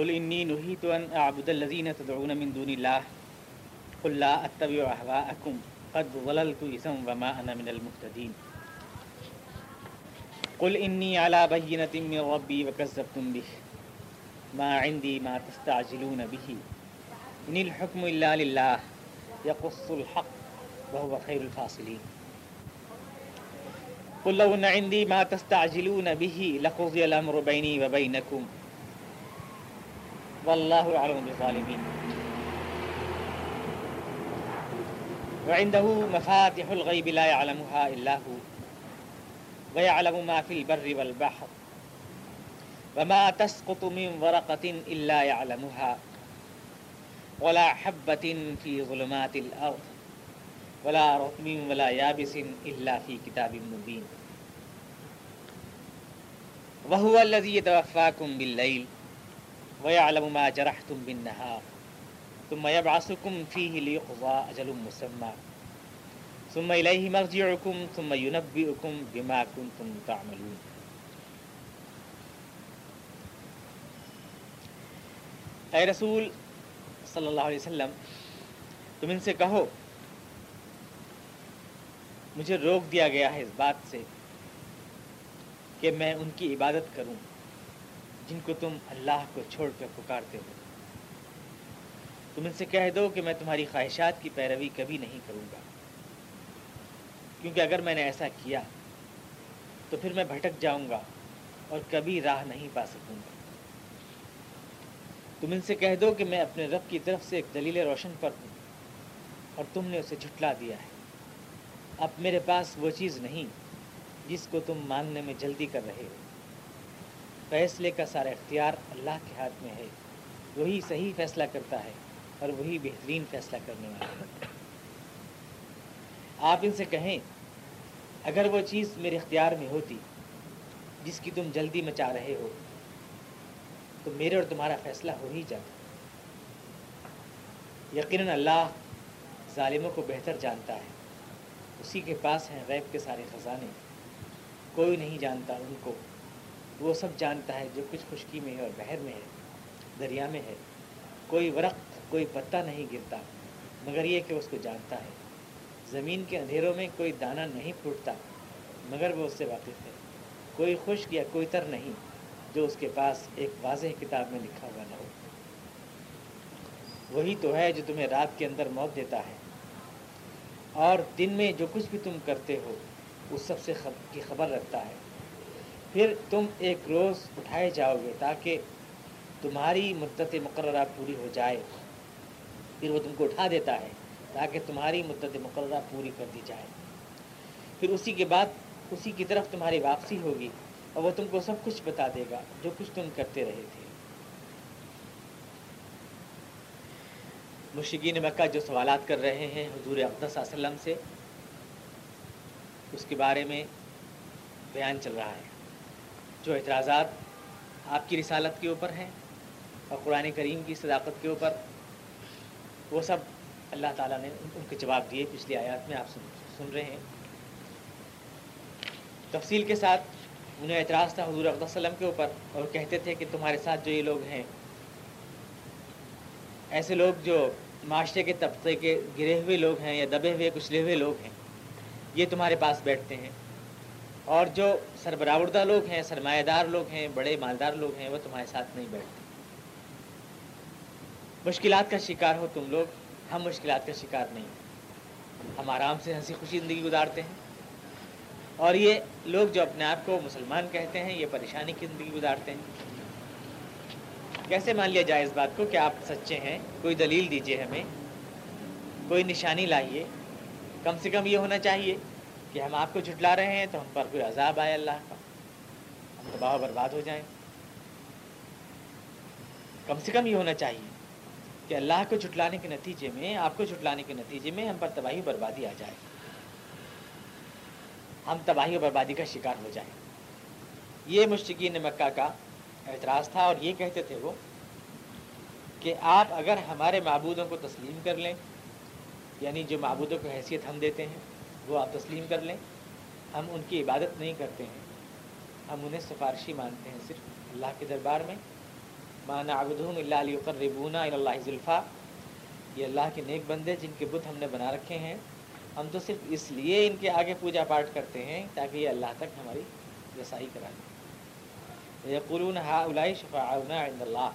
قل انی نہیت ان اعبد الذین تدعون من دون اللہ قل لا اتبع احواءکم قد ضللت اذا وما انا من المهتدین قل انی علی بینۃ من ربی وکذبتم به. ما عندي ما تستعجلون به. ان الحكم الا لله. يقص الحق وهو خير الفاصلين. قل لو ان عندي ما تستعجلون به لقضي الامر بيني وبينكم. والله اعلم بالظالمين وعنده مفاتح الغيب لا يعلمها الا هو ويعلم ما في البر والبحر وما تسقط من ورقة إلا يعلمها ولا حبة في ظلمات الأرض ولا رطب ولا يابس إلا في كتاب مبين وهو الذي يتوفاكم بالليل ويعلم ما جرحتم بالنهار ثم يبعثكم فيه ليقضى أجل مسمى ثم إليه مرجعكم ثم ينبئكم بما كنتم تعملون اے رسول صلی اللہ علیہ وسلم، تم ان سے کہو، مجھے روک دیا گیا ہے اس بات سے کہ میں ان کی عبادت کروں۔ جن کو تم اللہ کو چھوڑ کر پکارتے ہو۔ تم ان سے کہہ دو کہ میں تمہاری خواہشات کی پیروی کبھی نہیں کروں گا۔ کیونکہ اگر میں نے ایسا کیا، تو پھر میں بھٹک جاؤں گا اور کبھی راہ نہیں پا سکوں گا۔ تم ان سے کہہ دو کہ میں اپنے رب کی طرف سے ایک دلیل روشن پر ہوں اور تم نے اسے جھٹلا دیا ہے۔ اب میرے پاس وہ چیز نہیں جس کو تم ماننے میں جلدی کر رہے ہو۔ فیصلے کا سارا اختیار اللہ کے ہاتھ میں ہے۔ وہی صحیح فیصلہ کرتا ہے اور وہی بہترین فیصلہ کرنے والا ہے۔ آپ ان سے کہیں، اگر وہ چیز میرے اختیار میں ہوتی، جس کی تم جلدی مچا رہے ہو، تو میرے اور تمہارا فیصلہ ہو ہی جاتا۔ یقیناً اللہ ظالموں کو بہتر جانتا ہے۔ اسی کے پاس ہیں غیب کے سارے خزانے۔ کوئی نہیں جانتا ان کو۔ وہ سب جانتا ہے جو کچھ خشکی میں ہے اور بحر میں ہے، دریا میں ہے۔ کوئی ورق، کوئی پتہ نہیں گرتا، مگر یہ کہ اس کو جانتا ہے۔ زمین کے اندھیروں میں کوئی دانہ نہیں پھوٹتا، مگر وہ اس سے واقف ہے۔ کوئی خشک یا کوئی تر نہیں جو اس کے پاس ایک واضح کتاب میں لکھا ہوا نہ ہو۔ وہی تو ہے جو تمہیں رات کے اندر موت دیتا ہے۔ اور دن میں جو کچھ بھی تم کرتے ہو، اس سب سے خب کی خبر رکھتا ہے۔ پھر تم ایک روز اٹھائے جاؤ گے تاکہ تمہاری مدت مقررہ پوری ہو جائے۔ پھر وہ تم کو اٹھا دیتا ہے تاکہ تمہاری مدت مقررہ پوری کر دی جائے۔ پھر اسی کے بعد اسی کی طرف تمہاری واپسی ہوگی اور وہ تم کو سب کچھ بتا دے گا جو کچھ تم کرتے رہے تھے۔ مشکین مکہ جو سوالات کر رہے ہیں حضور اقدس وسلم سے، اس کے بارے میں بیان چل رہا ہے۔ جو اعتراضات آپ کی رسالت کے اوپر ہیں اور قرآن کریم کی صداقت کے اوپر، وہ سب اللہ تعالیٰ نے ان کے جواب دیے پچھلی آیات میں آپ سن رہے ہیں۔ تفصیل کے ساتھ انہیں اعتراض تھا حضور اقدس وسلم کے اوپر اور کہتے تھے کہ تمہارے ساتھ جو یہ لوگ ہیں، ایسے لوگ جو معاشرے کے طبقے کے گرے ہوئے لوگ ہیں یا دبے ہوئے، کچلے ہوئے لوگ ہیں، یہ تمہارے پاس بیٹھتے ہیں۔ اور جو سربراہدہ لوگ ہیں سرمایہ دار لوگ ہیں، بڑے مالدار لوگ ہیں، وہ تمہارے ساتھ نہیں بیٹھتے۔ مشکلات کا شکار ہو تم لوگ، ہم مشکلات کا شکار نہیں ہم آرام سے ہنسی خوشی زندگی گزارتے ہیں۔ اور یہ لوگ جو اپنے آپ کو مسلمان کہتے ہیں، یہ پریشانی کی زندگی گزارتے ہیں۔ کیسے مان لیا جائے اس بات کو کہ آپ سچے ہیں؟ کوئی دلیل دیجیے ہمیں۔ کوئی نشانی لائیے۔ کم سے کم یہ ہونا چاہیے۔ کہ ہم آپ کو جھٹلا رہے ہیں تو ہم پر کوئی عذاب آئے اللہ کا۔ ہم تباہ و برباد ہو جائیں۔ کم سے کم یہ ہونا چاہیے کہ اللہ کو جھٹلانے کے نتیجے میں، آپ کو جھٹلانے کے نتیجے میں ہم پر تباہی و بربادی آ جائے۔ ہم تباہی و بربادی کا شکار ہو جائیں۔ یہ مشتقین مکہ کا اعتراض تھا اور یہ کہتے تھے وہ کہ آپ اگر ہمارے معبودوں کو تسلیم کر لیں یعنی جو معبودوں کو حیثیت ہم دیتے ہیں وہ آپ تسلیم کر لیں۔ ہم ان کی عبادت نہیں کرتے ہیں۔ ہم انہیں سفارشی مانتے ہیں صرف اللہ کے دربار میں۔ مانا آبدہم اللہ علیہ ربونا اللہ ذلفا یہ اللہ کے نیک بندے جن کے بت ہم نے بنا رکھے ہیں۔ ہم تو صرف اس لیے ان کے آگے پوجا پاٹ کرتے ہیں تاکہ یہ اللہ تک ہماری رسائی کرا دیں قرون ہا الائی شفا عند اللہ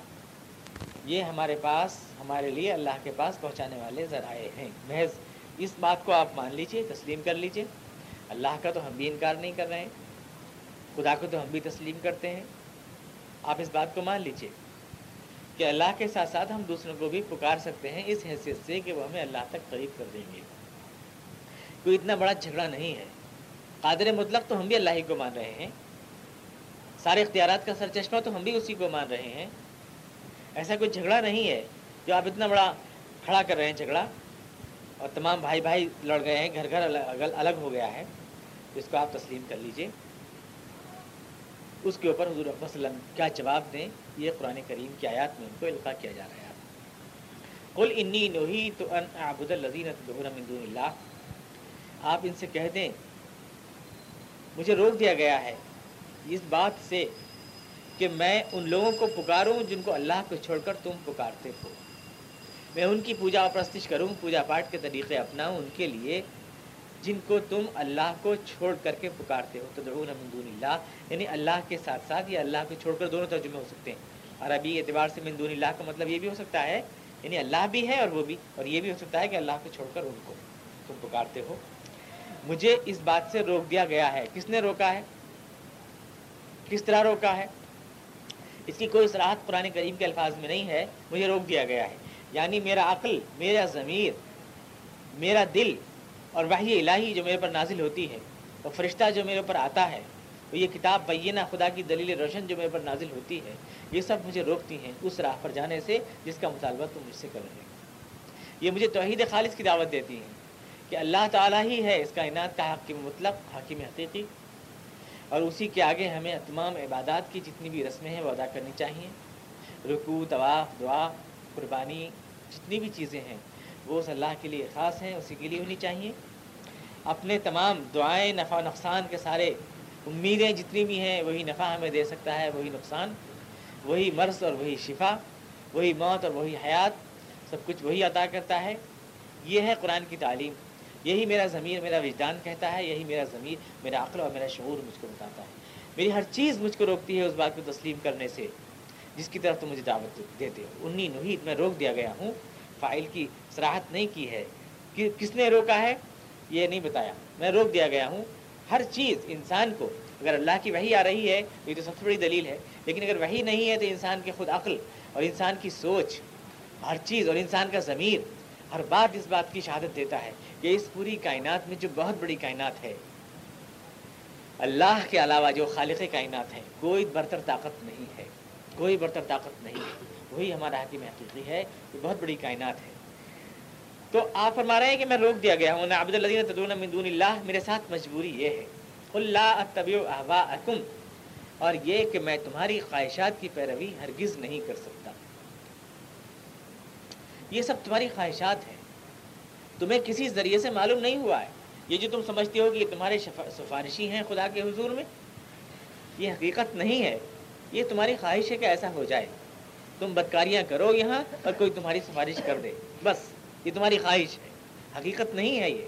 یہ ہمارے پاس، ہمارے لیے اللہ کے پاس پہنچانے والے ذرائع ہیں۔ محض اس بات کو آپ مان لیجیے، تسلیم کر لیجیے۔ اللہ کا تو ہم بھی انکار نہیں کر رہے ہیں، خدا کو تو ہم بھی تسلیم کرتے ہیں۔ آپ اس بات کو مان لیجیے کہ اللہ کے ساتھ ساتھ ہم دوسروں کو بھی پکار سکتے ہیں اس حیثیت سے کہ وہ ہمیں اللہ تک قریب کر دیں گے۔ کوئی اتنا بڑا جھگڑا نہیں ہے۔ قادر مطلق تو ہم بھی اللہ ہی کو مان رہے ہیں۔ سارے اختیارات کا سر چشمہ تو ہم بھی اسی کو مان رہے ہیں۔ ایسا کوئی جھگڑا نہیں ہے جو آپ اتنا بڑا کھڑا کر رہے ہیں، جھگڑا۔ اور تمام بھائی بھائی لڑ گئے ہیں، گھر گھر الگ ہو گیا ہے۔ اس کو آپ تسلیم کر لیجیے۔ اس کے اوپر حضور صلی اللہ علیہ وسلم کیا جواب دیں؟ یہ قرآن کریم کی آیات میں ان کو القاع کیا جا رہا ہے۔ کل انی نوہی تو ان عبد الزین اللہ۔ آپ ان سے کہہ دیں، مجھے روک دیا گیا ہے اس بات سے کہ میں ان لوگوں کو پکاروں جن کو اللہ کو چھوڑ کر تم پکارتے ہو۔ میں ان کی پوجا و پرستش کروں، پوجا پاٹ کے طریقے اپناؤں ان کے لیے، جن کو تم اللہ کو چھوڑ کر کے پکارتے ہو تو دون اللہ یعنی اللہ کے ساتھ ساتھ یا اللہ کو چھوڑ کر دونوں ترجمے ہو سکتے ہیں۔ عربی اعتبار سے مندون اللہ کا مطلب یہ بھی ہو سکتا ہے یعنی اللہ بھی ہے اور وہ بھی، اور یہ بھی ہو سکتا ہے کہ اللہ کو چھوڑ کر ان کو تم پکارتے ہو۔ مجھے اس بات سے روک دیا گیا ہے۔ کس نے روکا ہے؟ کس طرح روکا ہے؟ اس کی کوئی صراحت قرآن کریم کے الفاظ میں نہیں ہے، مجھے روک دیا گیا ہے۔ یعنی میرا عقل، میرا ضمیر، میرا دل اور وحی الہی جو میرے پر نازل ہوتی ہے، اور فرشتہ جو میرے اوپر آتا ہے وہ یہ کتاب بینہ خدا کی دلیل روشن جو میرے پر نازل ہوتی ہے، یہ سب مجھے روکتی ہیں اس راہ پر جانے سے جس کا مطالبہ تم مجھ سے کر رہے ہیں یہ مجھے توحید خالص کی دعوت دیتی ہیں کہ اللہ تعالیٰ ہی ہے اس کائنات کا حاکم مطلق، حاکم حقیقی۔ اور اسی کے آگے ہمیں تمام عبادات کی جتنی بھی رسمیں ہیں وہ ادا کرنی چاہیے۔ رکو طواف، دعا، قربانی جتنی بھی چیزیں ہیں، وہ اس اللہ کے لیے خاص ہیں، اسی کے لیے ہونی چاہیے۔ اپنے تمام دعائیں، نفع نقصان کے سارے امیدیں جتنی بھی ہیں، وہی نفع ہمیں دے سکتا ہے، وہی نقصان، وہی مرض اور وہی شفا، وہی موت اور وہی حیات، سب کچھ وہی عطا کرتا ہے۔ یہ ہے قرآن کی تعلیم۔ یہی میرا ضمیر، میرا وجدان کہتا ہے، یہی میرا ضمیر، میرا عقل اور میرا شعور مجھ کو بتاتا ہے۔ میری ہر چیز مجھ کو روکتی ہے اس بات کو تسلیم کرنے سے۔ جس کی طرف تو مجھے دعوت دیتے ہو۔ انی نحید میں روک دیا گیا ہوں۔ فائل کی سراحت نہیں کی ہے۔ کہ کس نے روکا ہے؟ یہ نہیں بتایا۔ میں روک دیا گیا ہوں۔ ہر چیز انسان کو، اگر اللہ کی وہی آ رہی ہے تو یہ تو سب سے بڑی دلیل ہے۔ لیکن اگر وہی نہیں ہے، تو انسان کے خود عقل اور انسان کی سوچ، ہر چیز اور انسان کا ضمیر ہر بات اس بات کی شہادت دیتا ہے کہ اس پوری کائنات میں جو بہت بڑی کائنات ہے، اللہ کے علاوہ جو خالق کائنات ہے، کوئی برتر طاقت نہیں ہے۔ کوئی برتر طاقت نہیں ہے۔ وہی ہمارا حکیم حقیقی ہے یہ بہت بڑی کائنات ہے۔ تو آپ فرما رہے ہیں کہ میں روک دیا گیا ہوں۔ عبد الدین تدون من دون اللہ، میرے ساتھ مجبوری یہ ہے۔ اللہ طبی احواءکم اور یہ کہ میں تمہاری خواہشات کی پیروی ہرگز نہیں کر سکتا۔ یہ سب تمہاری خواہشات ہیں۔ تمہیں کسی ذریعے سے معلوم نہیں ہوا ہے۔ یہ جو تم سمجھتے ہو کہ یہ تمہارے سفارشی ہیں خدا کے حضور میں، یہ حقیقت نہیں ہے۔ یہ تمہاری خواہش ہے کہ ایسا ہو جائے۔ تم بدکاریاں کرو یہاں اور کوئی تمہاری سفارش کر دے۔ بس، یہ تمہاری خواہش ہے۔ حقیقت نہیں ہے یہ۔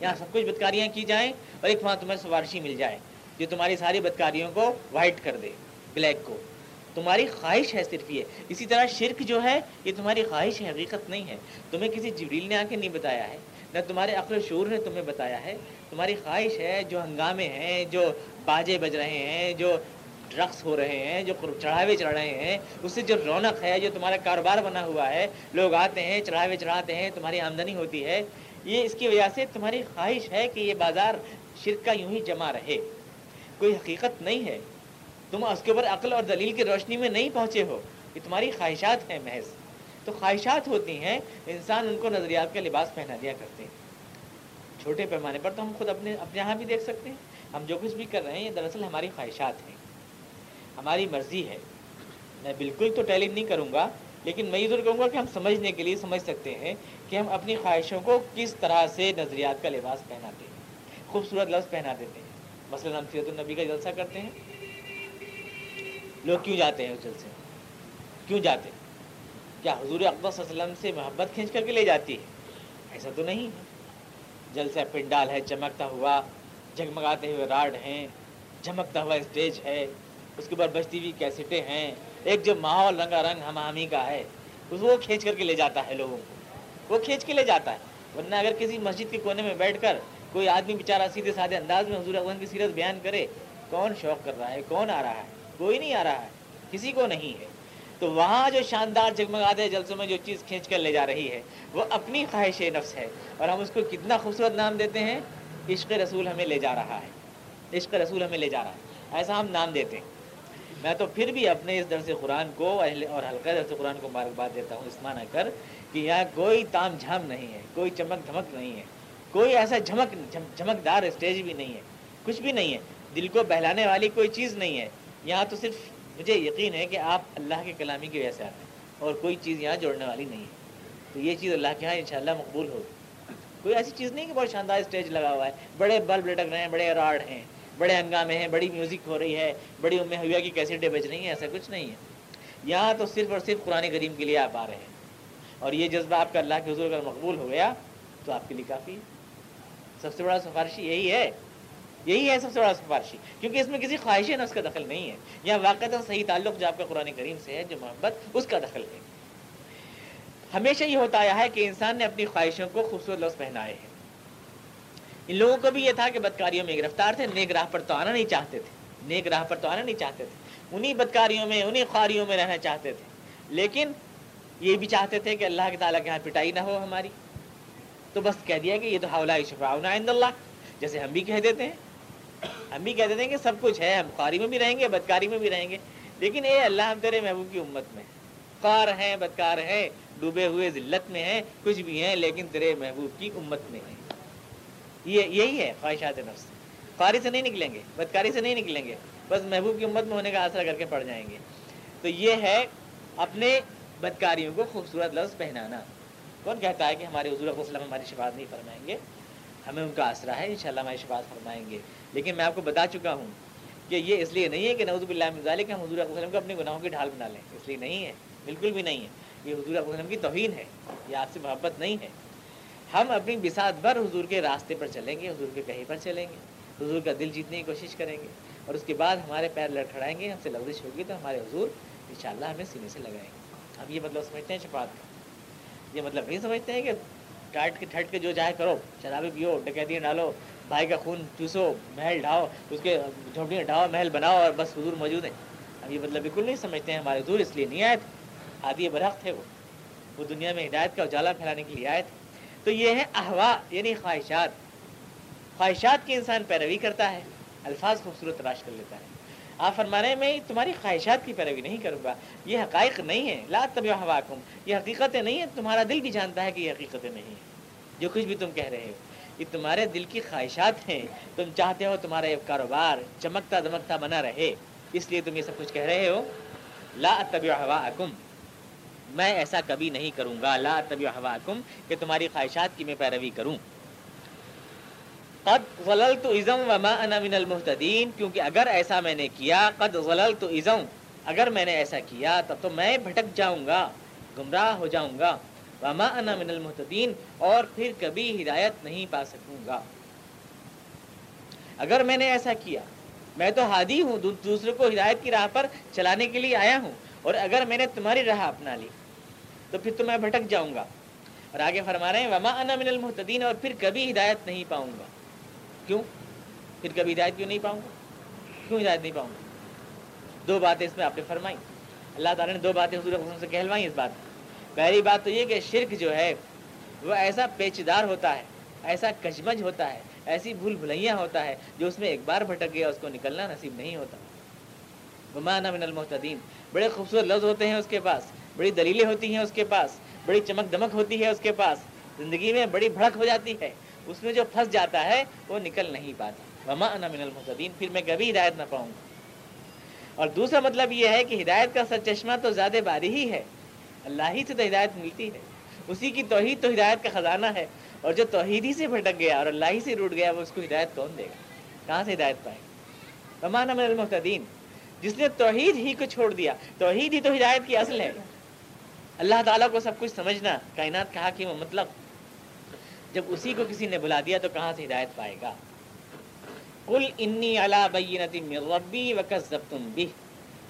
یہاں سب کچھ بدکاریاں کی جائیں اور ایک وہاں تمہیں سفارشی مل جائے جو تمہاری ساری بدکاریوں کو وائٹ کر دے بلیک کو۔ تمہاری خواہش ہے صرف یہ۔ اسی طرح شرک جو ہے، یہ تمہاری خواہش ہے، حقیقت نہیں ہے۔ تمہیں کسی جبریل نے آ کے نہیں بتایا ہے، نہ تمہارے عقل و شعور نے تمہیں بتایا ہے۔ تمہاری خواہش ہے جو ہنگامے ہیں، جو باجے بج رہے ہیں، جو رقص ہو رہے ہیں، جو چڑھاوے چڑھ رہے ہیں، اس سے جو رونق ہے، جو تمہارا کاروبار بنا ہوا ہے، لوگ آتے ہیں، چڑھاوے چڑھاتے ہیں، تمہاری آمدنی ہوتی ہے، یہ اس کی وجہ سے تمہاری خواہش ہے کہ یہ بازار شرک کا یوں ہی جمع رہے۔ کوئی حقیقت نہیں ہے۔ تم اس کے اوپر عقل اور دلیل کی روشنی میں نہیں پہنچے ہو۔ یہ تمہاری خواہشات ہیں، محض۔ تو خواہشات ہوتی ہیں، انسان ان کو نظریات کا لباس پہنا دیا کرتے ہیں۔ چھوٹے پیمانے پر تو ہم خود اپنے اپنے یہاں بھی دیکھ سکتے ہیں۔ ہم جو کچھ بھی کر رہے ہیں، یہ دراصل ہماری خواہشات ہیں۔ ہماری مرضی ہے۔ میں بالکل تو ٹیلنگ نہیں کروں گا، لیکن میں یہ ضرور کہوں گا کہ ہم سمجھنے کے لیے سمجھ سکتے ہیں کہ ہم اپنی خواہشوں کو کس طرح سے نظریات کا لباس پہناتے ہیں، خوبصورت لفظ پہنا دیتے ہیں۔ مثلاً ہم سیرت النبی کا جلسہ کرتے ہیں۔ لوگ کیوں جاتے ہیں اس جلسے کیوں جاتے کیا حضور اقبال صلی اللہ علیہ وسلم سے محبت کھینچ کر کے لے جاتی ہے؟ ایسا تو نہیں ہے۔ جلسہ پنڈال ہے، چمکتا ہوا، جگمگاتے ہوئے راڈ ہیں چمکتا ہوا اسٹیج ہے۔ اس کے اوپر بجتی ہوئی کیسٹیں ہیں۔ ایک جو ماحول رنگا رنگ ہم کا ہے، اس وہ کھینچ کر کے لے جاتا ہے لوگوں کو۔ وہ کھینچ کے لے جاتا ہے۔ ورنہ اگر کسی مسجد کے کونے میں بیٹھ کر کوئی آدمی بیچارہ سیدھے سادھے انداز میں حضور اقدام کی سیرت بیان کرے، کون شوق کر رہا ہے؟ کون آ رہا ہے؟ کوئی نہیں آ رہا ہے۔ کسی کو نہیں ہے۔ تو وہاں جو شاندار جگمگاتے جلسوں میں جو چیز کھینچ کر لے جا رہی ہے، وہ اپنی خواہش نفس ہے۔ اور ہم اس کو کتنا خوبصورت نام دیتے ہیں؟ عشق رسول ہمیں لے جا رہا ہے۔ عشق رسول ہمیں لے جا رہا ہے۔ ایسا ہم نام دیتے ہیں۔ میں تو پھر بھی اپنے اس درس قرآن کو، اہل اور حلقہ درس قرآن کو مبارکباد دیتا ہوں، اس معنی کر کہ یہاں کوئی تام جھام نہیں ہے، کوئی چمک دھمک نہیں ہے، کوئی ایسا جھمک جھمکدار اسٹیج بھی نہیں ہے، کچھ بھی نہیں ہے، دل کو بہلانے والی کوئی چیز نہیں ہے۔ یہاں تو صرف مجھے یقین ہے کہ آپ اللہ کے کلامی کی وجہ سے آتے ہیں اور کوئی چیز یہاں جوڑنے والی نہیں ہے۔ تو یہ چیز اللہ کے یہاں انشاءاللہ مقبول ہوگی۔ کوئی ایسی چیز نہیں کہ بہت شاندار اسٹیج لگا ہوا ہے، بڑے بلب لٹک رہے ہیں، بڑے راڈ ہیں۔ بڑے ہنگامے ہیں، بڑی میوزک ہو رہی ہے، بڑی ام حویہ کی کیسٹیں بج رہی ہیں، ایسا کچھ نہیں ہے۔ یہاں تو صرف اور صرف قرآن کریم کے لیے آپ آ رہے ہیں۔ اور یہ جذبہ آپ کا اللہ کے حضور اگر مقبول ہو گیا، تو آپ کے لیے کافی ہے۔ سب سے بڑا سفارشی یہی ہے۔ یہی ہے سب سے بڑا سفارشی۔ کیونکہ اس میں کسی خواہش نفس کا دخل نہیں ہے۔ یا واقع صحیح تعلق جو آپ کا قرآن کریم سے ہے، جو محبت، اس کا دخل ہے۔ ہمیشہ یہ ہوتا آیا ہے کہ انسان نے اپنی خواہشوں کو خوبصورت لفظ پہنائے ہیں۔ ان لوگوں کو بھی یہ تھا کہ بدکاریوں میں گرفتار تھے، نیک راہ پر تو آنا نہیں چاہتے تھے۔ نیک راہ پر تو آنا نہیں چاہتے تھے۔ انہی بدکاریوں میں، انہی خواریوں میں رہنا چاہتے تھے۔ لیکن یہ بھی چاہتے تھے کہ اللہ کے تعالیٰ کے یہاں پٹائی نہ ہو ہماری۔ تو بس کہہ دیا کہ یہ تو حوالہ شفاؤ عند اللہ۔ جیسے ہم بھی کہہ دیتے ہیں۔ ہم بھی کہہ دیتے ہیں کہ سب کچھ ہے، ہم خواری میں بھی رہیں گے بدکاری میں بھی رہیں گے۔ لیکن اے اللہ، ہم تیرے محبوب کی امت میں۔ خوار ہیں، بدکار ہیں، ڈوبے ہوئے ذلت میں ہیں، کچھ بھی ہیں، لیکن تیرے محبوب کی امت میں ہیں۔ یہ یہی ہے خواہشات نفس۔ خواری سے نہیں نکلیں گے، بدکاری سے نہیں نکلیں گے، بس محبوب کی امت میں ہونے کا آسرا کر کے پڑ جائیں گے۔ تو یہ ہے اپنے بدکاریوں کو خوبصورت لفظ پہنانا۔ کون کہتا ہے کہ ہمارے حضور وسلم ہماری شفاعت نہیں فرمائیں گے؟ ہمیں ان کا آسرا ہے، انشاءاللہ ہماری شفاعت فرمائیں گے۔ لیکن میں آپ کو بتا چکا ہوں کہ یہ اس لیے نہیں ہے کہ نوزب اللہ مزال کہ ہم حضور وسلم کو اپنے گناہوں کی ڈھال بنا لیں۔ اس لیے نہیں ہے، بالکل بھی نہیں ہے۔ یہ حضور وسلم کی توہین ہے، یہ آپ سے محبت نہیں ہے۔ ہم اپنی بساط بھر حضور کے راستے پر چلیں گے، حضور کے کہیں پر چلیں گے۔ حضور کا دل جیتنے کی کوشش کریں گے۔ اور اس کے بعد ہمارے پیر لڑکھڑائیں گے، ہم سے لفظش ہوگی تو ہمارے حضور انشاءاللہ ہمیں سینے سے لگائیں گے۔ ہم یہ مطلب سمجھتے ہیں شفاعت کا۔ یہ مطلب نہیں سمجھتے ہیں کہ ٹائٹ کے ٹھٹ کے جو چاہے کرو شرابی پیو، ڈکیتیاں ڈالو، بھائی کا خون چوسو، محل ڈھاؤ، اس کے جھونپڑیاں ڈھاؤ، محل بناؤ اور بس حضور موجود ہیں۔ ہم یہ مطلب بالکل نہیں سمجھتے ہیں ہمارے حضور، اس لیے نہیں آئے تھے۔ آدھی برحق تھے وہ۔ وہ دنیا میں ہدایت کا اجالا پھیلانے کے لیے آئے تھے۔ تو یہ ہے احوا یعنی خواہشات۔ خواہشات کی انسان پیروی کرتا ہے، الفاظ خوبصورت تلاش کر لیتا ہے۔ آپ فرمانے میں تمہاری خواہشات کی پیروی نہیں کروں گا۔ یہ حقائق نہیں ہے لا طبی ہوا یہ حقیقتیں نہیں ہیں۔ تمہارا دل بھی جانتا ہے کہ یہ حقیقتیں نہیں ہیں۔ جو کچھ بھی تم کہہ رہے ہو، یہ تمہارے دل کی خواہشات ہیں۔ تم چاہتے ہو تمہارا یہ کاروبار چمکتا دمکتا بنا رہے۔ اس لیے تم یہ سب کچھ کہہ رہے ہو۔ لا طبی ہوا میں ایسا کبھی نہیں کروں گا۔ لا طبی ہوا کہ تمہاری خواہشات کی میں پیروی کروں۔ قد غللت ازم وما انا من المحتدین کیونکہ اگر ایسا میں نے کیا، قد غللت ازم اگر میں نے ایسا کیا، تب تو میں بھٹک جاؤں گا، گمراہ ہو جاؤں گا۔ وما انا من المحتدین اور پھر کبھی ہدایت نہیں پا سکوں گا۔ اگر میں نے ایسا کیا، میں تو ہادی ہوں دوسرے کو ہدایت کی راہ پر چلانے کے لیے آیا ہوں۔ اور اگر میں نے تمہاری راہ اپنا لی، تو پھر تو میں بھٹک جاؤں گا۔ اور آگے فرما رہے ہیں، وما انا من المحتدین اور پھر کبھی ہدایت نہیں پاؤں گا۔ کیوں؟ پھر کبھی ہدایت کیوں نہیں پاؤں گا؟ کیوں ہدایت نہیں پاؤں گا؟ دو باتیں اس میں آپ نے فرمائی اللہ تعالیٰ نے دو باتیں حضور سے کہلوائی اس بات پہلی بات تو یہ کہ شرک جو ہے، وہ ایسا پیچدار ہوتا ہے، ایسا کشمج ہوتا ہے، ایسی بھول بھلیاں ہوتا ہے جو اس میں ایک بار بھٹک گیا، اس کو نکلنا نصیب نہیں ہوتا۔ ومانا من المحتدین بڑے خوبصورت لفظ ہوتے ہیں اس کے پاس، بڑی دلیلیں ہوتی ہیں اس کے پاس، بڑی چمک دمک ہوتی ہے اس کے پاس، زندگی میں بڑی بھڑک ہو جاتی ہے، اس میں جو پھنس جاتا ہے وہ نکل نہیں پاتا۔ وما انا من المحتدین پھر میں کبھی ہدایت نہ پاؤں۔ گا اور دوسرا مطلب یہ ہے کہ ہدایت کا سر چشمہ تو زیادہ باری ہی ہے۔ اللہ ہی سے تو ہدایت ملتی ہے۔ اسی کی توحید تو ہدایت کا خزانہ ہے۔ اور جو توحید ہی سے بھٹک گیا اور اللہ ہی سے روٹ گیا، وہ اس کو ہدایت کون دے گا؟ کہاں سے ہدایت پائے؟ وما انا من المحتدین جس نے توحید ہی کو چھوڑ دیا، توحید ہی تو ہدایت کی اصل ہے۔ اللہ تعالیٰ کو سب کچھ سمجھنا، کائنات کہا کہ وہ مطلب جب اسی کو کسی نے بلا دیا تو کہاں سے ہدایت پائے گا؟ کل انی اللہ بینتی ربی وکذبتم بھی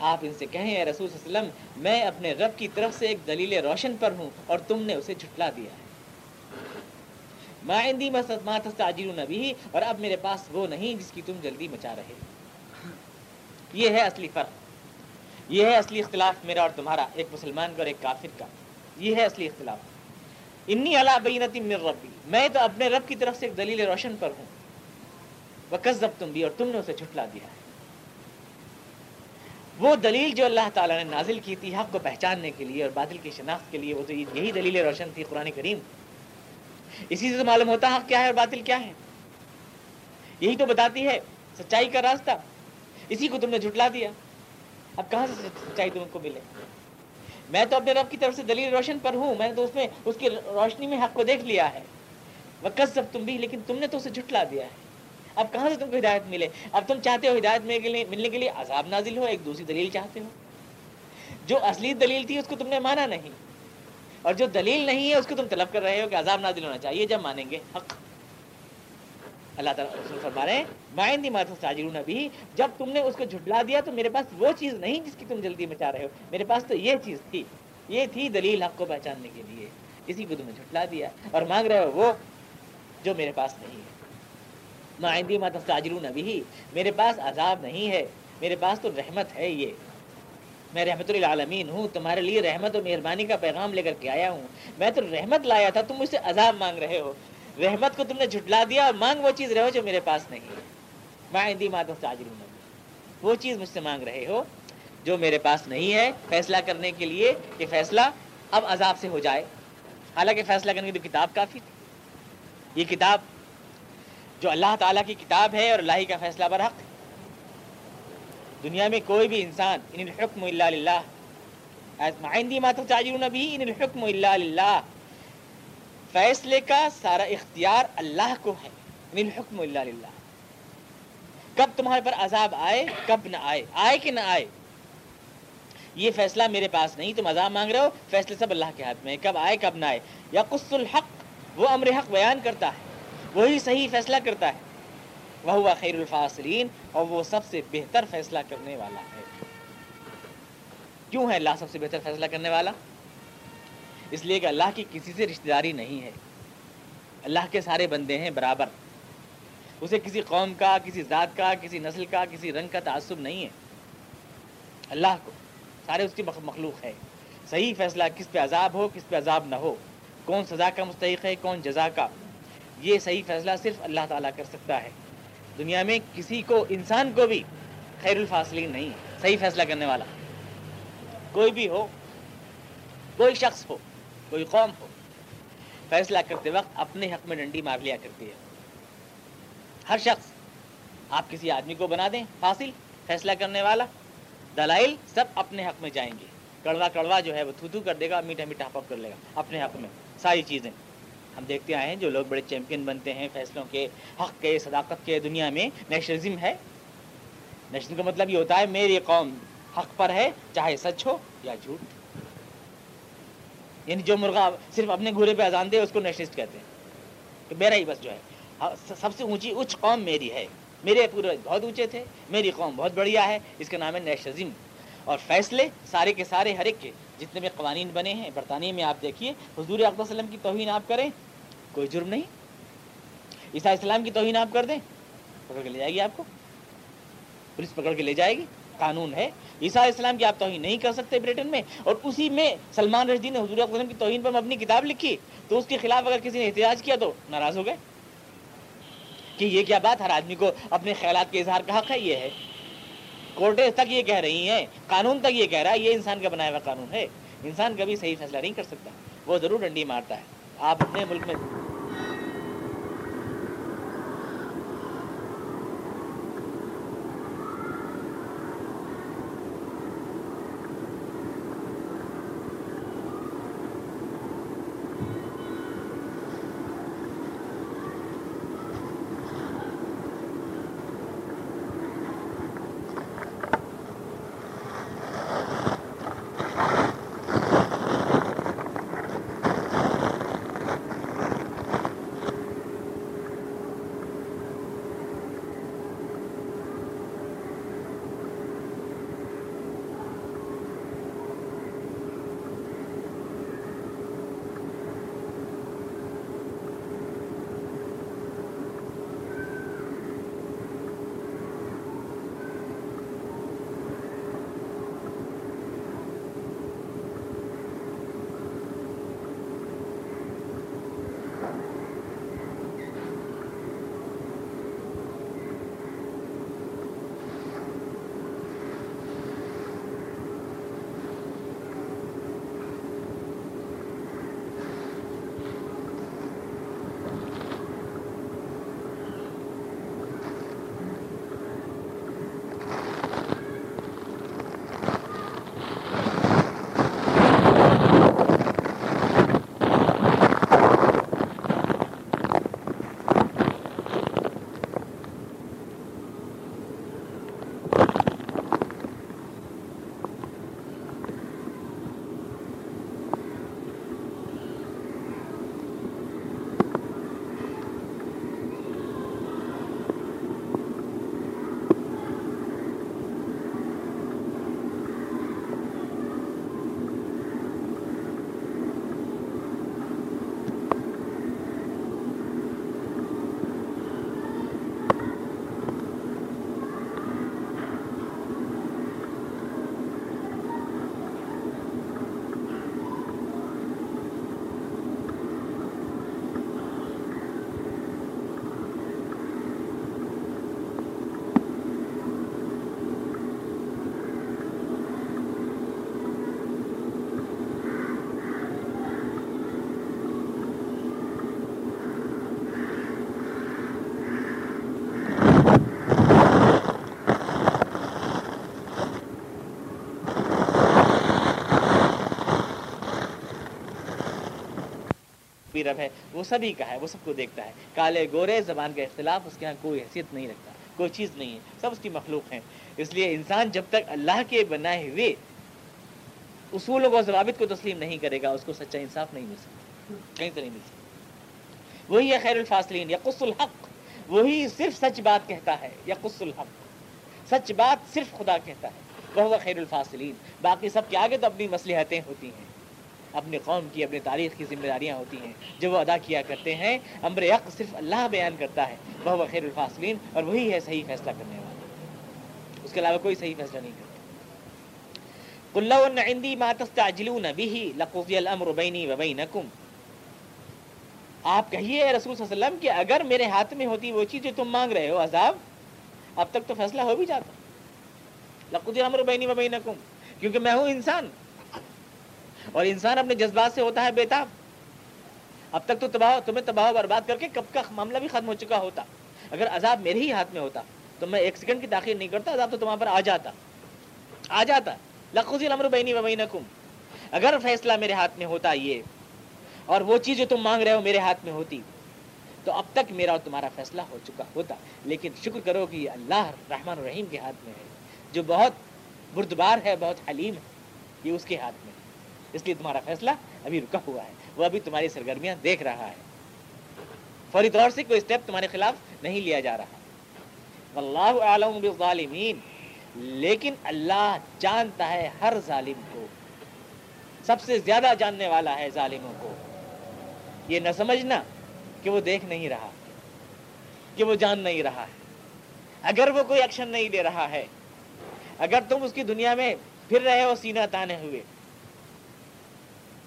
آپ ان سے کہیں، اے رسول صلی اللہ علیہ وسلم، میں اپنے رب کی طرف سے ایک دلیل روشن پر ہوں اور تم نے اسے جھٹلا دیا ہے۔ مائندی تستعجلون نبی اور اب میرے پاس وہ نہیں جس کی تم جلدی مچا رہے۔ ہو یہ ہے اصلی فرق۔ یہ ہے اصلی اختلاف میرا اور تمہارا، ایک مسلمان کا اور ایک کافر کا۔ یہ ہے اصلی اختلاف۔ انی اللہ بینتی من ربی۔ میں تو اپنے رب کی طرف سے ایک دلیل روشن پر ہوں۔ وہ تم بھی اور تم نے اسے جھٹلا دیا ہے۔ وہ دلیل جو اللہ تعالیٰ نے نازل کی تھی حق کو پہچاننے کے لیے اور باطل کی شناخت کے لیے، وہ تو یہی دلیل روشن تھی قرآن کریم۔ اسی سے تو معلوم ہوتا حق کیا ہے اور باطل کیا ہے۔ یہی تو بتاتی ہے سچائی کا راستہ۔ اسی کو تم نے جھٹلا دیا۔ اب کہاں سے سچائی تم کو ملے؟ میں تو اپنے رب کی طرف سے دلیل روشن پر ہوں۔ میں نے تو اس میں، اس کی روشنی میں حق کو دیکھ لیا ہے۔ وہ کس سب تم بھی لیکن تم نے تو اسے جھٹلا دیا ہے۔ اب کہاں سے تم کو ہدایت ملے؟ اب تم چاہتے ہو ہدایت ملنے کے لیے عذاب نازل ہو، ایک دوسری دلیل چاہتے ہو۔ جو اصلی دلیل تھی، اس کو تم نے مانا نہیں۔ اور جو دلیل نہیں ہے، اس کو تم طلب کر رہے ہو کہ عذاب نازل ہونا چاہیے، جب مانیں گے حق۔ اللہ تعالیٰ رسول فرما رہے ہیں مائندی مات تاجرون بھی جب تم نے اس کو جھٹلا دیا تو میرے پاس وہ چیز نہیں جس کی تم جلدی میں چاہ رہے ہو۔ میرے پاس تو یہ چیز تھی، یہ تھی دلیل حق کو پہچاننے کے لیے۔ اسی کو تم نے جھٹلا دیا اور مانگ رہے ہو وہ جو میرے پاس نہیں ہے۔ مائندی مات تاجرون بھی میرے پاس عذاب نہیں ہے، میرے پاس تو رحمت ہے یہ۔ میں رحمت العالمین ہوں، تمہارے لیے رحمت اور مہربانی کا پیغام لے کر کے آیا ہوں۔ میں تو رحمت لایا تھا، تم مجھ سے عذاب مانگ رہے ہو۔ رحمت کو تم نے جھٹلا دیا اور مانگ وہ چیز رہے ہو جو میرے پاس نہیں ہے۔ مائندی مات تاجرون وہ چیز مجھ سے مانگ رہے ہو جو میرے پاس نہیں ہے۔ فیصلہ کرنے کے لیے کہ فیصلہ اب عذاب سے ہو جائے۔ حالانکہ فیصلہ کرنے کی تو کتاب کافی تھی۔ یہ کتاب جو اللہ تعالیٰ کی کتاب ہے اور اللہ کا فیصلہ برحق دنیا میں کوئی بھی انسان، ان الحکم اللہ للہ۔ معندی ماتو تاجرون بھی ان الحکم اللہ فیصلے کا سارا اختیار اللہ کو ہے۔ ان الحکم اللہ للہ۔ کب تمہارے پر عذاب آئے، کب نہ آئے آئے کہ نہ آئے۔ یہ فیصلہ میرے پاس نہیں، تم عذاب مانگ رہے ہو، فیصلے سب اللہ کے ہاتھ میں کب آئے، کب نہ آئے۔ یا قص الحق، وہ امر حق بیان کرتا ہے، وہی صحیح فیصلہ کرتا ہے۔ وہ خیر الفاصلین، اور وہ سب سے بہتر فیصلہ کرنے والا ہے۔ کیوں ہے اللہ سب سے بہتر فیصلہ کرنے والا؟ اس لیے کہ اللہ کی کسی سے رشتہ داری نہیں ہے۔ اللہ کے سارے بندے ہیں برابر۔ اسے کسی قوم کا، کسی ذات کا، کسی نسل کا، کسی رنگ کا تعصب نہیں ہے۔ اللہ کو، سارے اس کی مخلوق ہے۔ صحیح فیصلہ کس پہ عذاب ہو، کس پہ عذاب نہ ہو۔ کون سزا کا مستحق ہے، کون جزا کا۔ یہ صحیح فیصلہ صرف اللہ تعالیٰ کر سکتا ہے۔ دنیا میں کسی کو، انسان کو بھی خیر الفاصلین نہیں صحیح فیصلہ کرنے والا۔ کوئی بھی ہو، کوئی شخص ہو کوئی قوم ہو۔ فیصلہ کرتے وقت اپنے حق میں ڈنڈی مار لیا کرتی ہے۔ ہر شخص، آپ کسی آدمی کو بنا دیں، فاصل، فیصلہ کرنے والا۔ دلائل سب اپنے حق میں جائیں گے۔ کڑوا کڑوا جو ہے وہ تھو تھو کر دے گا، میٹھا میٹھا پپ کر لے گا، اپنے حق میں۔ ساری چیزیں۔ ہم دیکھتے آئے ہیں جو لوگ بڑے چیمپئن بنتے ہیں فیصلوں کے حق کے، صداقت کے دنیا میں۔ نیشنلزم ہے۔ نیشنل کا مطلب یہ ہوتا ہے، میری قوم حق پر ہے، چاہے سچ ہو یا جھوٹ۔ یعنی جو مرغا صرف اپنے گھوڑے پہ اذان دے اس کو نیشنلسٹ کہتے ہیں۔ کہ میرا ہی بس جو ہے۔ ہاں، سب سے اونچی اچ قوم میری ہے۔ میرے پورے بہت اونچے تھے، میری قوم بہت بڑھیا ہے۔ اس کا نام ہے نیشنلزم۔ اور فیصلے سارے کے سارے ہر ایک کے جتنے بھی قوانین بنے ہیں، برطانیہ میں آپ دیکھیے، حضور اقبال وسلم کی توہین آپ کریں، کوئی جرم نہیں۔ عیسیٰ اسلام کی توہین آپ کر دیں، پکڑ کے لے جائے گی آپ کو۔ پولیس پکڑ کے لے جائے گی۔ قانون ہے۔ عیسیٰ اسلام کی آپ توہین نہیں کر سکتے بریٹن میں۔ اور اسی میں سلمان رشدی نے حضور وسلم کی توہین پر اپنی کتاب لکھی۔ تو اس کے خلاف اگر کسی نے احتجاج کیا تو ناراض ہو گئے۔ کہ یہ کیا بات؟ ہر آدمی کو اپنے خیالات کے اظہار کا حق ہے، یہ ہے۔ کورٹیں تک یہ کہہ رہی ہیں، قانون تک یہ کہہ رہا ہے، یہ انسان کا بنایا ہوا قانون ہے۔ انسان کبھی صحیح فیصلہ نہیں کر سکتا، وہ ضرور ڈنڈی مارتا ہے۔ آپ اپنے ملک میں بھی رب ہے، وہ سبھی کا ہے، وہ سب کو دیکھتا ہے۔ کالے گورے، زبان کا اختلاف، اس کے یہاں کوئی حیثیت نہیں رکھتا، کوئی چیز نہیں ہے، سب اس کی مخلوق ہیں۔ اس لیے انسان جب تک اللہ کے بنائے ہوئے اصولوں کو، ضوابط کو تسلیم نہیں کرے گا، اس کو سچا انصاف نہیں مل سکتا۔ کہیں سے نہیں مل سکتا۔ وہی ہے خیر الفاصلین، یا قص الحق۔ وہی صرف سچ بات کہتا ہے، یا قص الحق۔ سچ بات صرف خدا کہتا ہے، وہ خیر الفاصلین۔ باقی سب کے آگے تو اپنی مصلحتیں ہوتی ہیں۔ اپنی قوم کی اپنی تاریخ کی ذمہ داریاں ہوتی ہیں۔ جو وہ ادا کیا کرتے ہیں، امر حق صرف اللہ بیان کرتا ہے وہ خیر الفاصلین، اور وہی ہے صحیح فیصلہ کرنے والا۔ اس کے علاوہ کوئی صحیح فیصلہ نہیں کرتا۔ عندي ما تستعجلون به لقضي الامر بيني وبينكم۔ آپ کہیے رسول صلی اللہ علیہ وسلم کہ اگر میرے ہاتھ میں ہوتی وہ چیز جو تم مانگ رہے ہو، عذاب، اب تک تو فیصلہ ہو بھی جاتا۔ لقضي الامر بيني وبينكم، کیونکہ میں ہوں انسان۔ اور انسان اپنے جذبات سے ہوتا ہے بیتاب اب تک تو تباہ تمہیں تباہ برباد کر کے کب کا معاملہ بھی ختم ہو چکا ہوتا۔ اگر عذاب میرے ہی ہاتھ میں ہوتا تو میں ایک سیکنڈ کی تاخیر نہیں کرتا، عذاب تو تمہاں پر آ جاتا۔ آ جاتا۔ لخوزی الامر بینی و بینکم۔ اگر فیصلہ میرے ہاتھ میں ہوتا یہ، اور وہ چیز جو تم مانگ رہے ہو میرے ہاتھ میں ہوتی، تو اب تک میرا اور تمہارا فیصلہ ہو چکا ہوتا۔ لیکن شکر کرو کہ یہ اللہ رحمان الرحیم کے ہاتھ میں ہے، جو بہت بردبار ہے، بہت حلیم ہے، یہ اس کے ہاتھ میں اس لیے تمہارا فیصلہ ابھی رکا ہوا ہے۔ وہ ابھی تمہاری سرگرمیاں دیکھ رہا ہے۔ فوری طور سے کوئی اسٹیپ تمہارے خلاف نہیں لیا جا رہا۔ واللہ عالم بالظالمین۔ لیکن اللہ جانتا ہے ہر ظالم کو۔ سب سے زیادہ جاننے والا ہے ظالموں کو۔ یہ نہ سمجھنا کہ وہ دیکھ نہیں رہا، کہ وہ جان نہیں رہا ہے۔ اگر وہ کوئی ایکشن نہیں دے رہا ہے، اگر تم اس کی دنیا میں پھر رہے ہو سینہ تانے ہوئے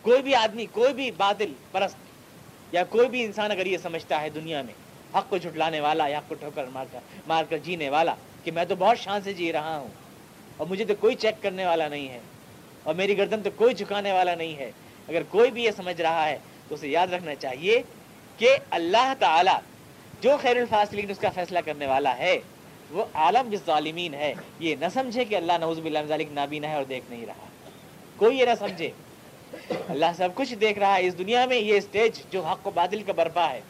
کوئی بھی آدمی، کوئی بھی بادل پرست یا کوئی بھی انسان اگر یہ سمجھتا ہے دنیا میں، حق کو جھٹلانے والا، یا حق کو ٹھوکر مار کر مار کر جینے والا کہ میں تو بہت شان سے جی رہا ہوں اور مجھے تو کوئی چیک کرنے والا نہیں ہے اور میری گردن تو کوئی جھکانے والا نہیں ہے۔ اگر کوئی بھی یہ سمجھ رہا ہے تو اسے یاد رکھنا چاہیے کہ اللہ تعالی جو خیر الفاصلین اس کا فیصلہ کرنے والا ہے، وہ عالم جس ظالمین ہے۔ یہ نہ سمجھے کہ اللہ نوز باللہ ذالک نابینا ہے اور دیکھ نہیں رہا۔ کوئی یہ نہ سمجھے اللہ سب کچھ دیکھ رہا ہے، اس دنیا میں یہ اسٹیج جو حق و بادل کا برپا ہے۔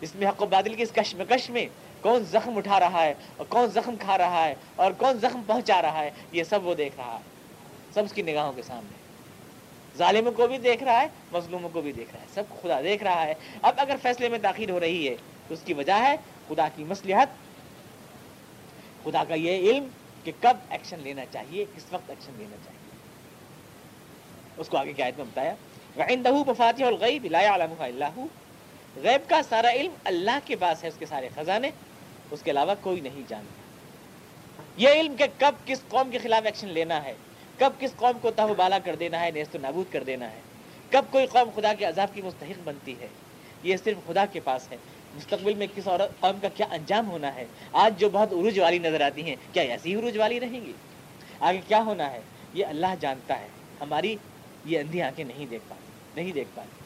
اس میں حق و بادل کی اس کشمکش میں کون زخم اٹھا رہا ہے اور کون زخم کھا رہا ہے اور کون زخم پہنچا رہا ہے، یہ سب وہ دیکھ رہا ہے۔ سب اس کی نگاہوں کے سامنے۔ ظالموں کو بھی دیکھ رہا ہے، مظلوموں کو بھی دیکھ رہا ہے۔ سب خدا دیکھ رہا ہے۔ اب اگر فیصلے میں تاخیر ہو رہی ہے، تو اس کی وجہ ہے خدا کی مصلحت۔ خدا کا یہ علم کہ کب ایکشن لینا چاہیے، کس وقت ایکشن لینا چاہیے۔ اس کو آگے کیا میں بتایا۔ غیب کا سارا علم اللہ کے پاس ہے، اس کے سارے خزانے۔ اس کے علاوہ کوئی نہیں جانتا۔ یہ علم کہ کب کس قوم کے خلاف ایکشن لینا ہے۔ کب کس قوم کو تہ بالا کر دینا ہے، نیست و نابود کر دینا ہے۔ کب کوئی قوم خدا کے عذاب کی مستحق بنتی ہے۔ یہ صرف خدا کے پاس ہے۔ مستقبل میں کس اور قوم کا کیا انجام ہونا ہے۔ آج جو بہت عروج والی نظر آتی ہیں، کیا ایسی عروج والی رہیں گی؟ آگے کیا ہونا ہے؟ یہ اللہ جانتا ہے۔ ہماری یہ اندھی آنکھیں نہیں دیکھ پاتی، نہیں دیکھ پاتی۔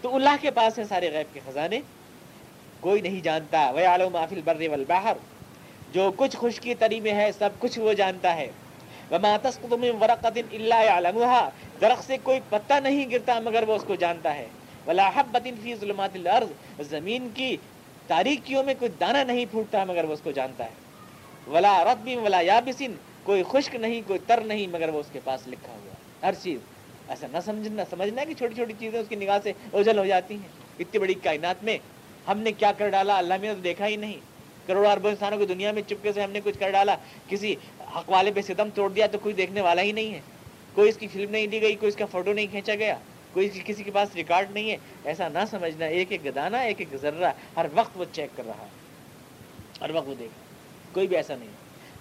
تو اللہ کے پاس ہے سارے غیب کے خزانے۔ کوئی نہیں جانتا۔ وہ عالم محفل بر والبحر۔ جو کچھ خشکی تری میں ہے، سب کچھ وہ جانتا ہے۔ درخت سے کوئی پتہ نہیں گرتا، مگر وہ اس کو جانتا ہے۔ ولا حبت فی ظلمات الارض زمین کی تاریکیوں میں کوئی دانہ نہیں پھوٹتا، مگر وہ اس کو جانتا ہے۔ ولا رتب ولا یابسن کوئی خشک نہیں، کوئی تر نہیں، مگر وہ اس کے پاس لکھا ہوا ہر چیز۔ ایسا نہ سمجھنا سمجھنا کہ چھوٹی چھوٹی چیزیں اس کی نگاہ سے اوجھل ہو جاتی ہیں۔ اتنی بڑی کائنات میں ہم نے کیا کر ڈالا؟ اللہ نے تو دیکھا ہی نہیں۔ کروڑوں اربوں انسانوں کی دنیا میں چپکے سے ہم نے کچھ کر ڈالا۔ کسی حق والے پہ ستم توڑ دیا تو کوئی دیکھنے والا ہی نہیں ہے۔ کوئی اس کی فلم نہیں دی گئی، کوئی اس کا فوٹو نہیں کھینچا گیا۔ کوئی کسی کے پاس ریکارڈ نہیں ہے۔ ایسا نہ سمجھنا، ایک ایک گدانا، ایک ایک ذرہ ہر وقت وہ چیک کر رہا ہے۔ ہر وقت وہ دیکھ کوئی بھی ایسا نہیں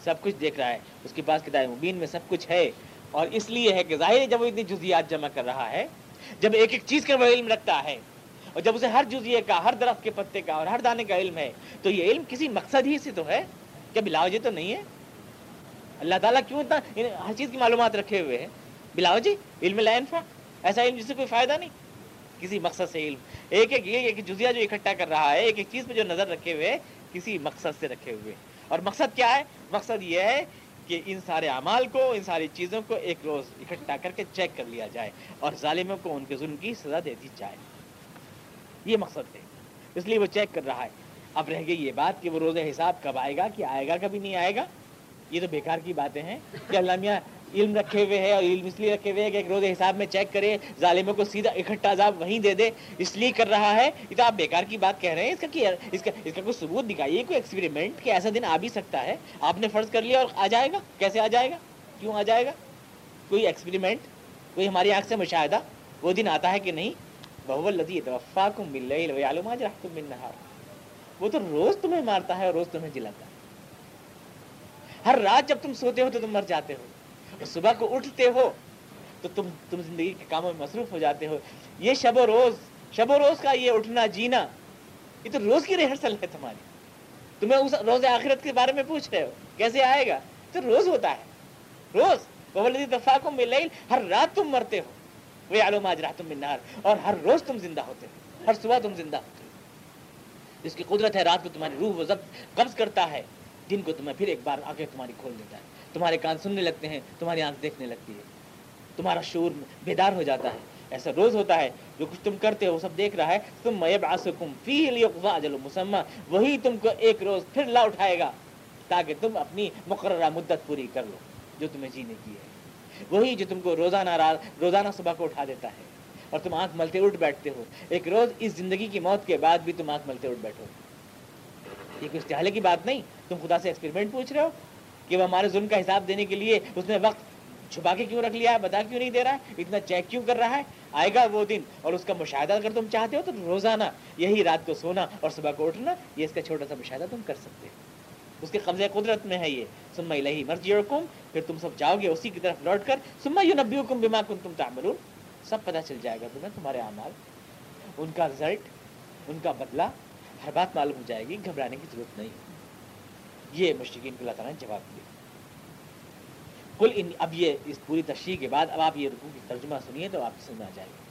سب کچھ دیکھ رہا ہے۔ اس کے پاس کتاب مبین میں سب کچھ ہے۔ اور اس لیے ہے کہ ظاہر ہے جب وہ اتنی جزیات جمع کر رہا ہے، جب ایک ایک چیز کا وہ علم رکھتا ہے، اور جب اسے ہر جزیے کا، ہر درخت کے پتے کا اور ہر دانے کا علم ہے، تو یہ علم کسی مقصد ہی سے تو ہے کیا بلاؤ تو نہیں ہے؟ اللہ تعالیٰ کیوں اتنا یعنی ہر چیز کی معلومات رکھے ہوئے ہیں؟ بلاؤ جی علم لائنفا ایسا علم جس سے کوئی فائدہ نہیں، کسی مقصد سے علم۔ ایک ایک، یہ ایک جزیا جو اکٹھا کر رہا ہے، ایک ایک چیز پہ جو نظر رکھے ہوئے کسی مقصد سے رکھے ہوئے اور مقصد کیا ہے؟ مقصد یہ ہے کہ ان سارے اعمال کو، ان ساری چیزوں کو ایک روز اکٹھا کر کے چیک کر لیا جائے اور ظالموں کو ان کے ظلم کی سزا دے دی جائے۔ یہ مقصد ہے۔ اس لیے وہ چیک کر رہا ہے۔ اب رہ گئی یہ بات کہ وہ روزہ حساب کب آئے گا، کہ آئے گا کبھی نہیں آئے گا؟ یہ تو بیکار کی باتیں ہیں کہ اللہ میاں علم رکھے ہوئے ہے اور علم اس لیے رکھے ہوئے ہیں کہ ایک روز حساب میں چیک کرے، ظالموں کو سیدھا اکٹھا عذاب وہیں دے دے، اس لیے کر رہا ہے۔ یہ تو آپ بیکار کی بات کہہ رہے ہیں۔ اس کا کیا اس کا اس کا کوئی ثبوت دکھائیے کوئی ایکسپیریمنٹ کہ ایسا دن آ بھی سکتا ہے۔ آپ نے فرض کر لیا اور آ جائے گا۔ کیسے آ جائے گا؟ کیوں آ جائے گا؟ کوئی ایکسپیریمنٹ کوئی ہماری آنکھ سے مشاہدہ؟ وہ دن آتا ہے کہ نہیں؟ بہو لذیذ توفاکم وہ تو روز تمہیں مارتا ہے اور روز تمہیں جلاتا ہے۔ ہر رات جب تم سوتے ہو تو تم مر جاتے ہو۔ صبح کو اٹھتے ہو تو تم تم زندگی کے کاموں میں مصروف ہو جاتے ہو۔ یہ شب و روز، شب و روز کا یہ اٹھنا، جینا، یہ تو روز کی ریہرسل ہے تمہاری۔ تمہیں اس روز آخرت کے بارے میں پوچھ رہے ہو، کیسے آئے گا؟ تو روز ہوتا ہے۔ روز بولدی دفاقوں میں لیل ہر رات تم مرتے ہو۔ وہ علوم آج رات تم اور ہر روز تم زندہ ہوتے ہو۔ ہر صبح تم زندہ ہوتے ہو۔ جس کی قدرت ہے، رات کو تمہاری روح و ضبط قبض کرتا ہے۔ دن کو تمہیں پھر ایک بار آگے تمہاری کھول دیتا ہے۔ تمہارے کان سننے لگتے ہیں، تمہاری آنکھ دیکھنے لگتی ہے۔ تمہارا شعور بیدار ہو جاتا ہے۔ ایسا روز ہوتا ہے، جو کچھ تم کرتے ہو، وہ سب دیکھ رہا ہے۔ تم میب آسکم فی اجل وہی تم کو ایک روز پھر لا اٹھائے گا، تاکہ تم اپنی مقررہ مدت پوری کر لو، جو تمہیں جینے کی ہے۔ وہی جو تم کو روزانہ رات روزانہ صبح کو اٹھا دیتا ہے۔ اور تم آنکھ ملتے اٹھ بیٹھتے ہو۔ ایک روز اس زندگی کی موت کے بعد بھی تم آنکھ ملتے اٹھ بیٹھو۔ یہ کوئی استحالے کی بات نہیں، تم خدا سے ایکسپیریمنٹ پوچھ رہے ہو۔ کہ وہ ہمارے ظلم کا حساب دینے کے لیے اس نے وقت چھپا کے کیوں رکھ لیا ہے؟ بتا کیوں نہیں دے رہا ہے؟ اتنا چیک کیوں کر رہا ہے؟ آئے گا وہ دن اور اس کا مشاہدہ اگر تم چاہتے ہو تو روزانہ یہی رات کو سونا اور صبح کو اٹھنا، یہ اس کا چھوٹا سا مشاہدہ تم کر سکتے ہو۔ اس کے قبضے قدرت میں ہے یہ۔ سما الہی مرضی حکم پھر تم سب جاؤ گے اسی کی طرف لوٹ کر۔ سما یو نبی حکم بیما کن تم تعمل سب پتہ چل جائے گا تمہیں تمہارے اعمال۔ ان کا رزلٹ ان کا بدلہ ہر بات معلوم ہو جائے گی، گھبرانے کی ضرورت نہیں۔ یہ مشرقین کو اللہ تعالیٰ نے جواب دیا۔ کل ان اب یہ اس پوری تشریح کے بعد، اب آپ یہ رکو کی ترجمہ سنیے تو آپ کی سمجھ آ جائے گا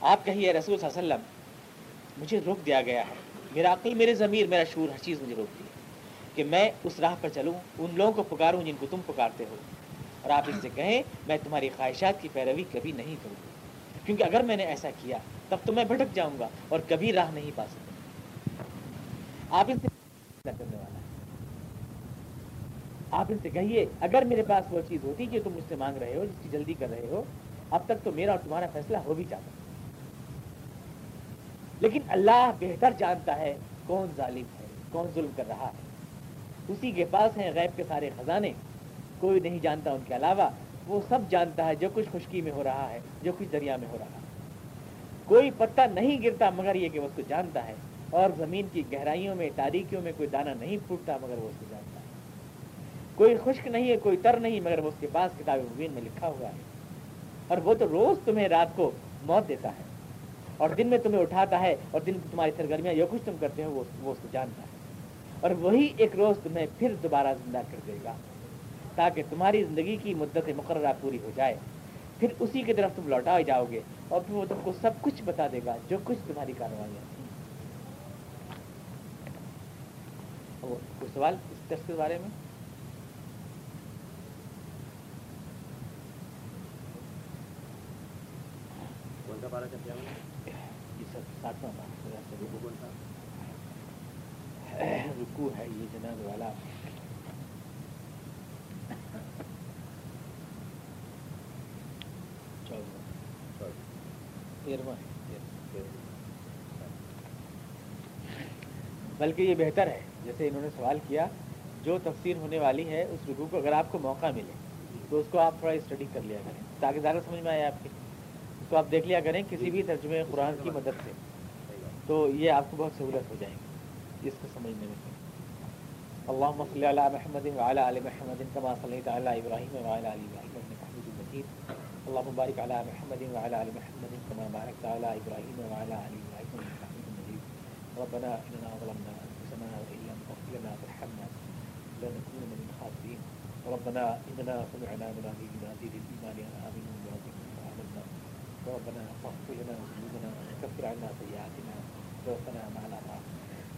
آپ کہیے رسول صلی اللہ علیہ وسلم، مجھے روک دیا گیا ہے۔ میرا عقل، میرے ضمیر، میرا شعور، ہر چیز مجھے روکتی ہے کہ میں اس راہ پر چلوں، ان لوگوں کو پکاروں جن کو تم پکارتے ہو۔ اور آپ اس سے کہیں، میں تمہاری خواہشات کی پیروی کبھی نہیں کروں کیونکہ اگر میں نے ایسا کیا، تب تو میں بھٹک جاؤں گا اور کبھی راہ نہیں پا سکوں آپ اس سے کرنے والا ہے۔ آپ ان سے کہیے، اگر میرے پاس وہ چیز ہوتی جو تم مجھ سے مانگ رہے ہو، جس کی جلدی کر رہے ہو، اب تک تو میرا اور تمہارا فیصلہ ہو بھی جاتا۔ لیکن اللہ بہتر جانتا ہے کون ظالم ہے، کون ظلم کر رہا ہے۔ اسی کے پاس ہیں غیب کے سارے خزانے۔ کوئی نہیں جانتا ان کے علاوہ، وہ سب جانتا ہے جو کچھ خشکی میں ہو رہا ہے، جو کچھ دریا میں ہو رہا ہے۔ کوئی پتا نہیں گرتا مگر یہ کہ وہ اس کو جانتا ہے۔ اور زمین کی گہرائیوں میں، تاریکیوں میں کوئی دانہ نہیں پھوٹتا مگر وہ اس کو جانتا ہے۔ کوئی خشک نہیں ہے، کوئی تر نہیں، مگر وہ اس کے پاس کتاب مبین میں لکھا ہوا ہے۔ اور وہ تو روز تمہیں رات کو موت دیتا ہے۔ اور دن میں تمہیں اٹھاتا ہے اور دن تمہاری سرگرمیاں جو کچھ تم کرتے ہو، وہ اس کو جانتا ہے۔ اور وہی ایک روز تمہیں پھر دوبارہ زندہ کر دے گا، تاکہ تمہاری زندگی کی مدت مقررہ پوری ہو جائے۔ پھر اسی کی طرف تم لوٹا جاؤ گے اور پھر وہ تم کو سب کچھ بتا دے گا، جو کچھ تمہاری کوئی سوال اس ٹیسٹ کے بارے میں ساتواں رکو ہے یہ جناب والا بلکہ یہ بہتر ہے جیسے انہوں نے سوال کیا، جو تفسیر ہونے والی ہے، اس رکو کو اگر آپ کو موقع ملے، تو اس کو آپ تھوڑا اسٹڈی کر لیا کریں، تاکہ زیادہ سمجھ میں آئے آپ کی۔ اس کو آپ دیکھ لیا کریں کسی بھی ترجمے قرآن کی مدد سے۔ تو یہ آپ کو بہت سہولت ہو جائے گی، اس کو سمجھنے میں۔ اللهم صل على محمد وعلى ال محمد كما صليت على ابراهيم وعلى ال ابراهيم انك حميد مجيد اللهم بارك على محمد وعلى ال محمد كما باركت على ابراهيم وعلى ال ابراهيم انك حميد مجيد ربنا اننا ظلمنا لنكونن من الخاسرين ربنا إننا سمعنا منادي في الإيمان أن آمنوا بربكم فامنا ربنا فاغفر لنا ذنوبنا وكفر عنا سيئاتنا. وتوفنا مع الأبرار.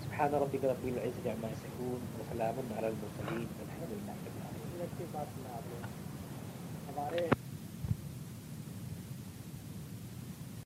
سبحان ربك رب العزة عما يصفون وسلام على المرسلين والحمد لله رب العالمين. ہمارے